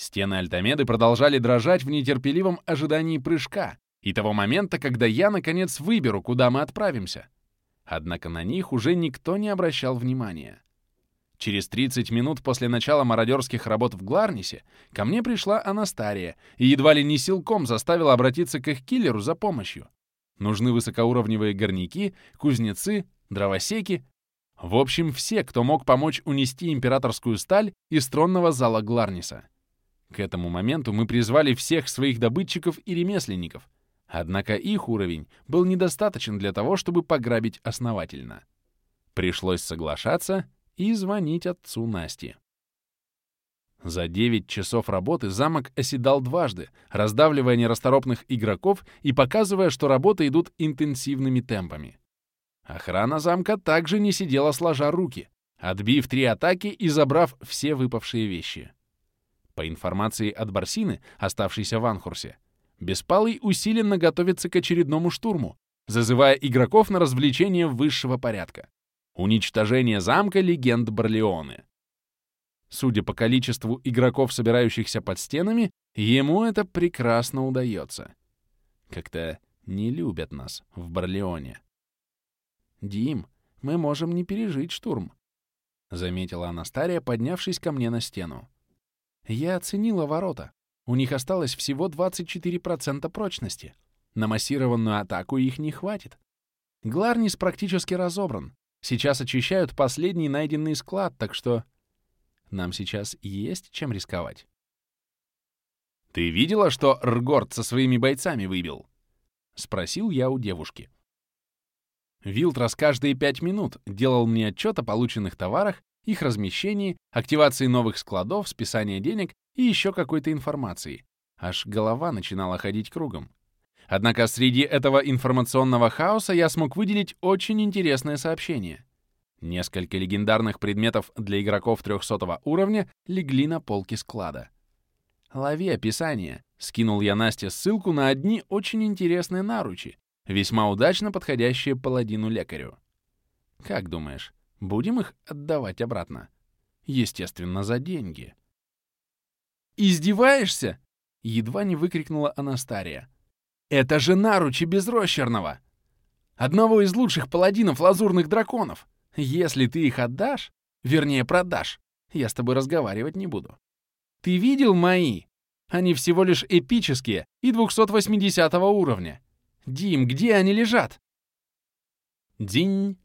Стены Альтамеды продолжали дрожать в нетерпеливом ожидании прыжка и того момента, когда я, наконец, выберу, куда мы отправимся. Однако на них уже никто не обращал внимания. Через 30 минут после начала мародерских работ в Гларнисе ко мне пришла Анастария и едва ли не силком заставила обратиться к их киллеру за помощью. Нужны высокоуровневые горняки, кузнецы, дровосеки. В общем, все, кто мог помочь унести императорскую сталь из тронного зала Гларниса. К этому моменту мы призвали всех своих добытчиков и ремесленников, однако их уровень был недостаточен для того, чтобы пограбить основательно. Пришлось соглашаться — и звонить отцу Насти. За 9 часов работы замок оседал дважды, раздавливая нерасторопных игроков и показывая, что работы идут интенсивными темпами. Охрана замка также не сидела сложа руки, отбив три атаки и забрав все выпавшие вещи. По информации от Барсины, оставшейся в Анхурсе, Беспалый усиленно готовится к очередному штурму, зазывая игроков на развлечения высшего порядка. Уничтожение замка легенд Барлеоны. Судя по количеству игроков, собирающихся под стенами, ему это прекрасно удается. Как-то не любят нас в Барлеоне. «Дим, мы можем не пережить штурм», — заметила Анастария, поднявшись ко мне на стену. «Я оценила ворота. У них осталось всего 24% прочности. На массированную атаку их не хватит. Гларнис практически разобран. Сейчас очищают последний найденный склад, так что нам сейчас есть чем рисковать. «Ты видела, что Ргорд со своими бойцами выбил?» — спросил я у девушки. Вилтрас каждые пять минут делал мне отчет о полученных товарах, их размещении, активации новых складов, списании денег и еще какой-то информации. Аж голова начинала ходить кругом. Однако среди этого информационного хаоса я смог выделить очень интересное сообщение. Несколько легендарных предметов для игроков 300 уровня легли на полке склада. «Лови описание», — скинул я Насте ссылку на одни очень интересные наручи, весьма удачно подходящие паладину-лекарю. «Как думаешь, будем их отдавать обратно?» «Естественно, за деньги». «Издеваешься?» — едва не выкрикнула Анастария. Это же наручи Безрощерного! Одного из лучших паладинов лазурных драконов! Если ты их отдашь, вернее, продашь, я с тобой разговаривать не буду. Ты видел мои? Они всего лишь эпические и 280 уровня. Дим, где они лежат? Динь.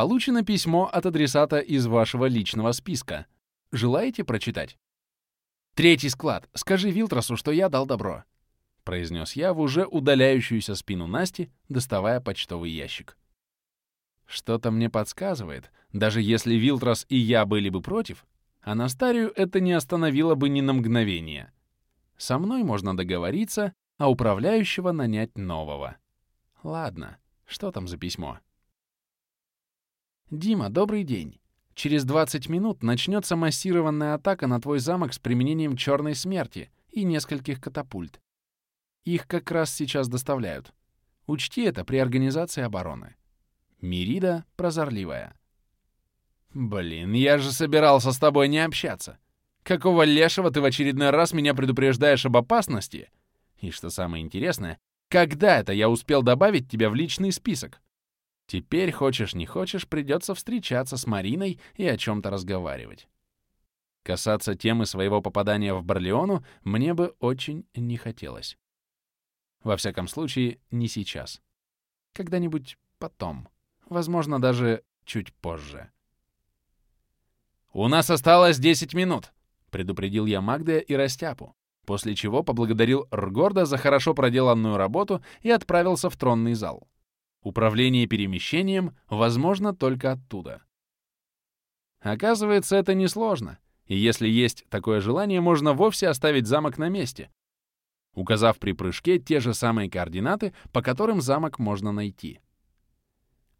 Получено письмо от адресата из вашего личного списка. Желаете прочитать? Третий склад. Скажи Вилтросу, что я дал добро. — произнес я в уже удаляющуюся спину Насти, доставая почтовый ящик. Что-то мне подсказывает, даже если Вилтрос и я были бы против, Анастарию это не остановило бы ни на мгновение. Со мной можно договориться, а управляющего нанять нового. Ладно, что там за письмо? «Дима, добрый день. Через 20 минут начнется массированная атака на твой замок с применением черной смерти и нескольких катапульт. Их как раз сейчас доставляют. Учти это при организации обороны. Мирида прозорливая. Блин, я же собирался с тобой не общаться. Какого лешего ты в очередной раз меня предупреждаешь об опасности? И что самое интересное, когда это я успел добавить тебя в личный список? Теперь, хочешь не хочешь, придется встречаться с Мариной и о чем-то разговаривать. Касаться темы своего попадания в Барлеону мне бы очень не хотелось. Во всяком случае, не сейчас. Когда-нибудь потом. Возможно, даже чуть позже. «У нас осталось 10 минут», — предупредил я Магде и Растяпу, после чего поблагодарил Ргорда за хорошо проделанную работу и отправился в тронный зал. Управление перемещением возможно только оттуда. Оказывается, это несложно, и если есть такое желание, можно вовсе оставить замок на месте, указав при прыжке те же самые координаты, по которым замок можно найти.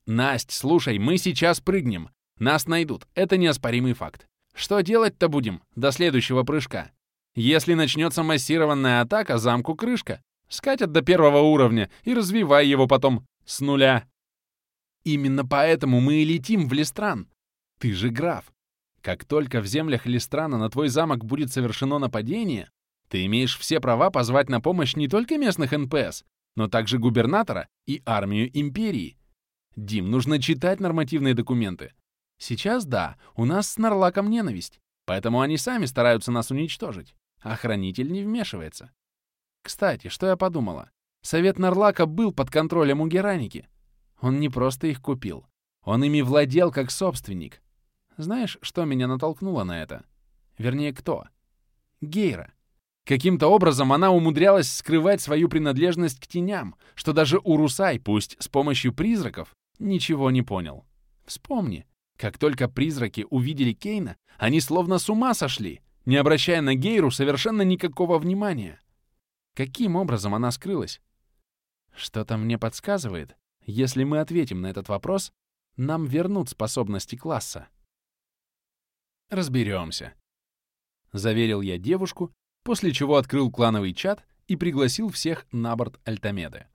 «Насть, слушай, мы сейчас прыгнем. Нас найдут, это неоспоримый факт. Что делать-то будем до следующего прыжка? Если начнется массированная атака, замку крышка. Скатят до первого уровня и развивай его потом с нуля. Именно поэтому мы и летим в Листран. Ты же граф. Как только в землях Листрана на твой замок будет совершено нападение, Ты имеешь все права позвать на помощь не только местных НПС, но также губернатора и армию империи. Дим, нужно читать нормативные документы. Сейчас, да, у нас с Нарлаком ненависть, поэтому они сами стараются нас уничтожить, а хранитель не вмешивается. Кстати, что я подумала? Совет Нарлака был под контролем у Гераники. Он не просто их купил. Он ими владел как собственник. Знаешь, что меня натолкнуло на это? Вернее, кто? Гейра. Каким-то образом она умудрялась скрывать свою принадлежность к теням, что даже Урусай, пусть с помощью призраков, ничего не понял. Вспомни, как только призраки увидели Кейна, они словно с ума сошли, не обращая на Гейру совершенно никакого внимания. Каким образом она скрылась? Что-то мне подсказывает, если мы ответим на этот вопрос, нам вернут способности класса. Разберемся. Заверил я девушку, после чего открыл клановый чат и пригласил всех на борт Альтамеды.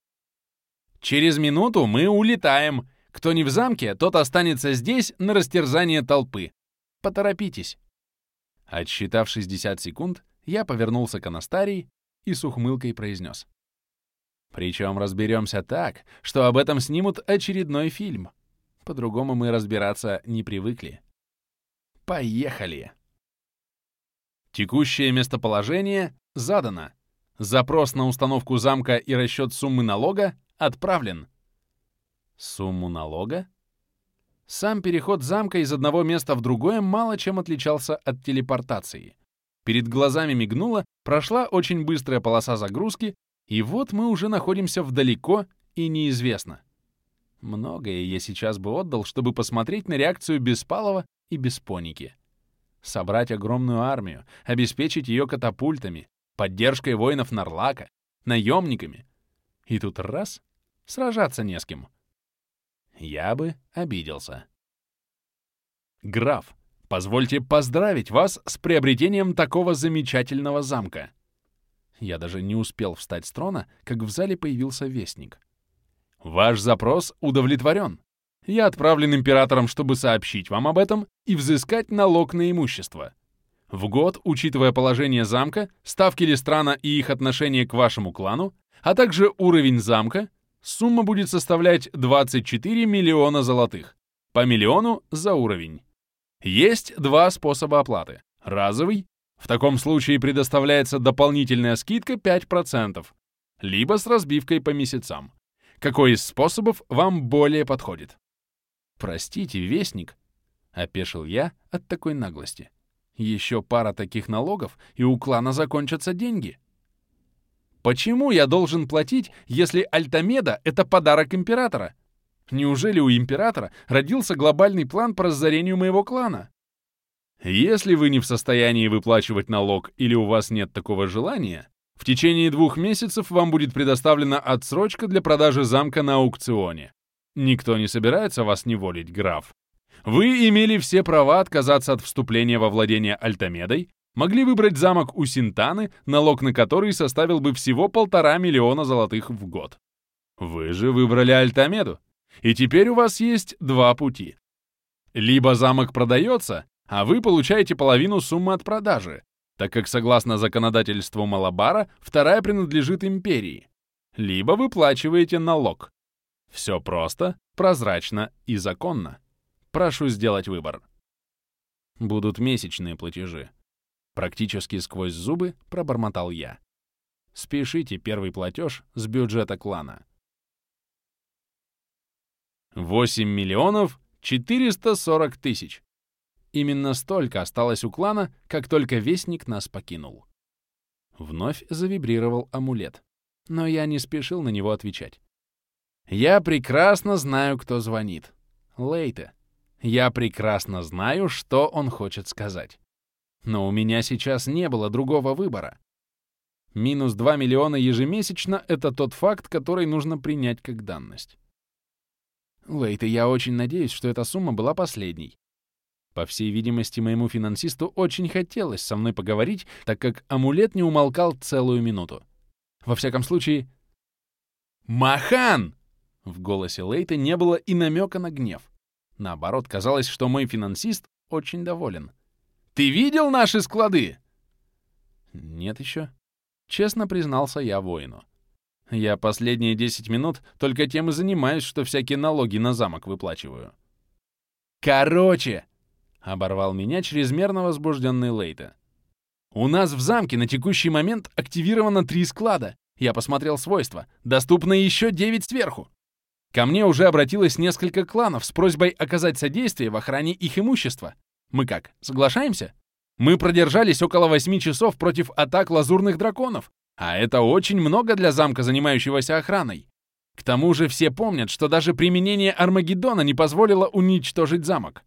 «Через минуту мы улетаем. Кто не в замке, тот останется здесь на растерзание толпы. Поторопитесь». Отсчитав 60 секунд, я повернулся к Анастарии и с ухмылкой произнес. Причем разберемся так, что об этом снимут очередной фильм. По-другому мы разбираться не привыкли. Поехали! Текущее местоположение задано. Запрос на установку замка и расчет суммы налога отправлен. Сумму налога? Сам переход замка из одного места в другое мало чем отличался от телепортации. Перед глазами мигнула, прошла очень быстрая полоса загрузки, и вот мы уже находимся вдалеко и неизвестно. Многое я сейчас бы отдал, чтобы посмотреть на реакцию Беспалова и Беспоники. Собрать огромную армию, обеспечить ее катапультами, поддержкой воинов Нарлака, наемниками. И тут раз — сражаться не с кем. Я бы обиделся. «Граф, позвольте поздравить вас с приобретением такого замечательного замка. Я даже не успел встать с трона, как в зале появился вестник. «Ваш запрос удовлетворен. Я отправлен императором, чтобы сообщить вам об этом и взыскать налог на имущество. В год, учитывая положение замка, ставки Листрана и их отношение к вашему клану, а также уровень замка, сумма будет составлять 24 миллиона золотых, по миллиону за уровень. Есть два способа оплаты — разовый в таком случае предоставляется дополнительная скидка 5%, либо с разбивкой по месяцам. Какой из способов вам более подходит? Простите, вестник, опешил я от такой наглости. Еще пара таких налогов, и у клана закончатся деньги. Почему я должен платить, если Альтамеда — это подарок императора? Неужели у императора родился глобальный план по разорению моего клана? Если вы не в состоянии выплачивать налог или у вас нет такого желания, в течение двух месяцев вам будет предоставлена отсрочка для продажи замка на аукционе. Никто не собирается вас неволить, граф. Вы имели все права отказаться от вступления во владение Альтамедой, могли выбрать замок у Синтаны, налог на который составил бы всего полтора миллиона золотых в год. Вы же выбрали Альтамеду, и теперь у вас есть два пути. Либо замок продается, а вы получаете половину суммы от продажи, так как, согласно законодательству Малабара, вторая принадлежит империи. Либо выплачиваете налог. Все просто, прозрачно и законно. Прошу сделать выбор. Будут месячные платежи. Практически сквозь зубы пробормотал я. Спешите первый платеж с бюджета клана. 8 миллионов 440 тысяч. Именно столько осталось у клана, как только Вестник нас покинул. Вновь завибрировал амулет, но я не спешил на него отвечать. Я прекрасно знаю, кто звонит. Лейте. Я прекрасно знаю, что он хочет сказать. Но у меня сейчас не было другого выбора. Минус 2 миллиона ежемесячно — это тот факт, который нужно принять как данность. Лейте, я очень надеюсь, что эта сумма была последней. По всей видимости, моему финансисту очень хотелось со мной поговорить, так как амулет не умолкал целую минуту. Во всяком случае... «Махан!» В голосе Лейта не было и намека на гнев. Наоборот, казалось, что мой финансист очень доволен. «Ты видел наши склады?» «Нет еще», Честно признался я воину. Я последние 10 минут только тем и занимаюсь, что всякие налоги на замок выплачиваю. «Короче!» — оборвал меня чрезмерно возбужденный Лейта. «У нас в замке на текущий момент активировано три склада. Я посмотрел свойства. Доступно еще девять сверху. Ко мне уже обратилось несколько кланов с просьбой оказать содействие в охране их имущества. Мы как, соглашаемся? Мы продержались около восьми часов против атак лазурных драконов, а это очень много для замка, занимающегося охраной. К тому же все помнят, что даже применение Армагеддона не позволило уничтожить замок.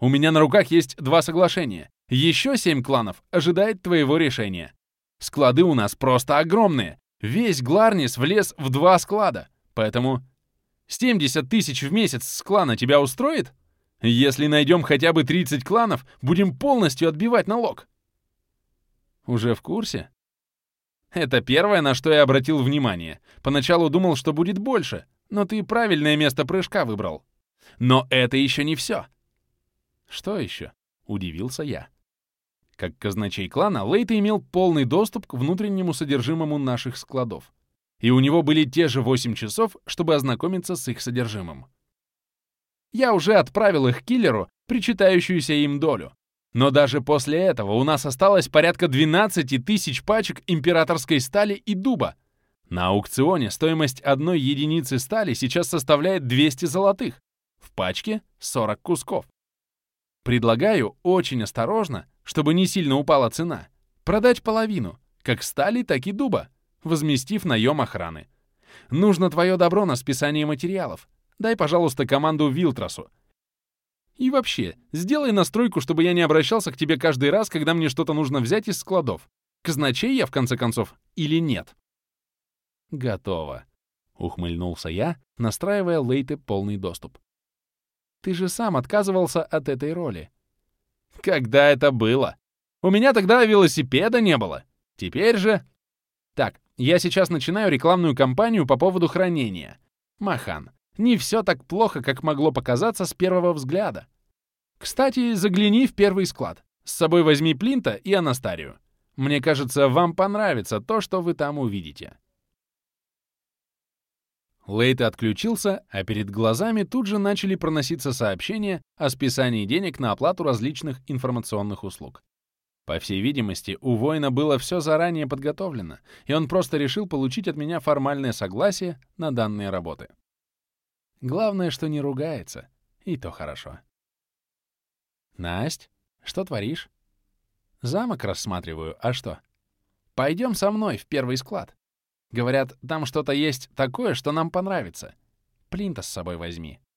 У меня на руках есть два соглашения. Еще семь кланов ожидает твоего решения. Склады у нас просто огромные. Весь Гларнис влез в два склада. Поэтому 70 тысяч в месяц с клана тебя устроит? Если найдем хотя бы 30 кланов, будем полностью отбивать налог. Уже в курсе? Это первое, на что я обратил внимание. Поначалу думал, что будет больше, но ты правильное место прыжка выбрал. Но это еще не все. Что еще? Удивился я. Как казначей клана, Лейта имел полный доступ к внутреннему содержимому наших складов. И у него были те же 8 часов, чтобы ознакомиться с их содержимым. Я уже отправил их киллеру причитающуюся им долю, но даже после этого у нас осталось порядка 12 тысяч пачек императорской стали и дуба. На аукционе стоимость одной единицы стали сейчас составляет 200 золотых. В пачке 40 кусков. Предлагаю очень осторожно, чтобы не сильно упала цена, продать половину, как стали, так и дуба, возместив наем охраны. Нужно твое добро на списание материалов. Дай, пожалуйста, команду Вилтрасу. И вообще, сделай настройку, чтобы я не обращался к тебе каждый раз, когда мне что-то нужно взять из складов. Казначей я, в конце концов, или нет? Готово. Ухмыльнулся я, настраивая Лейте полный доступ. Ты же сам отказывался от этой роли. Когда это было? У меня тогда велосипеда не было. Теперь же... Так, я сейчас начинаю рекламную кампанию по поводу хранения. Махан, не все так плохо, как могло показаться с первого взгляда. Кстати, загляни в первый склад. С собой возьми Плинта и Анастарию. Мне кажется, вам понравится то, что вы там увидите. Лейт отключился, а перед глазами тут же начали проноситься сообщения о списании денег на оплату различных информационных услуг. По всей видимости, у воина было все заранее подготовлено, и он просто решил получить от меня формальное согласие на данные работы. Главное, что не ругается, и то хорошо. «Насть, что творишь?» «Замок рассматриваю, а что?» «Пойдем со мной в первый склад. Говорят, там что-то есть такое, что нам понравится. Плинта с собой возьми.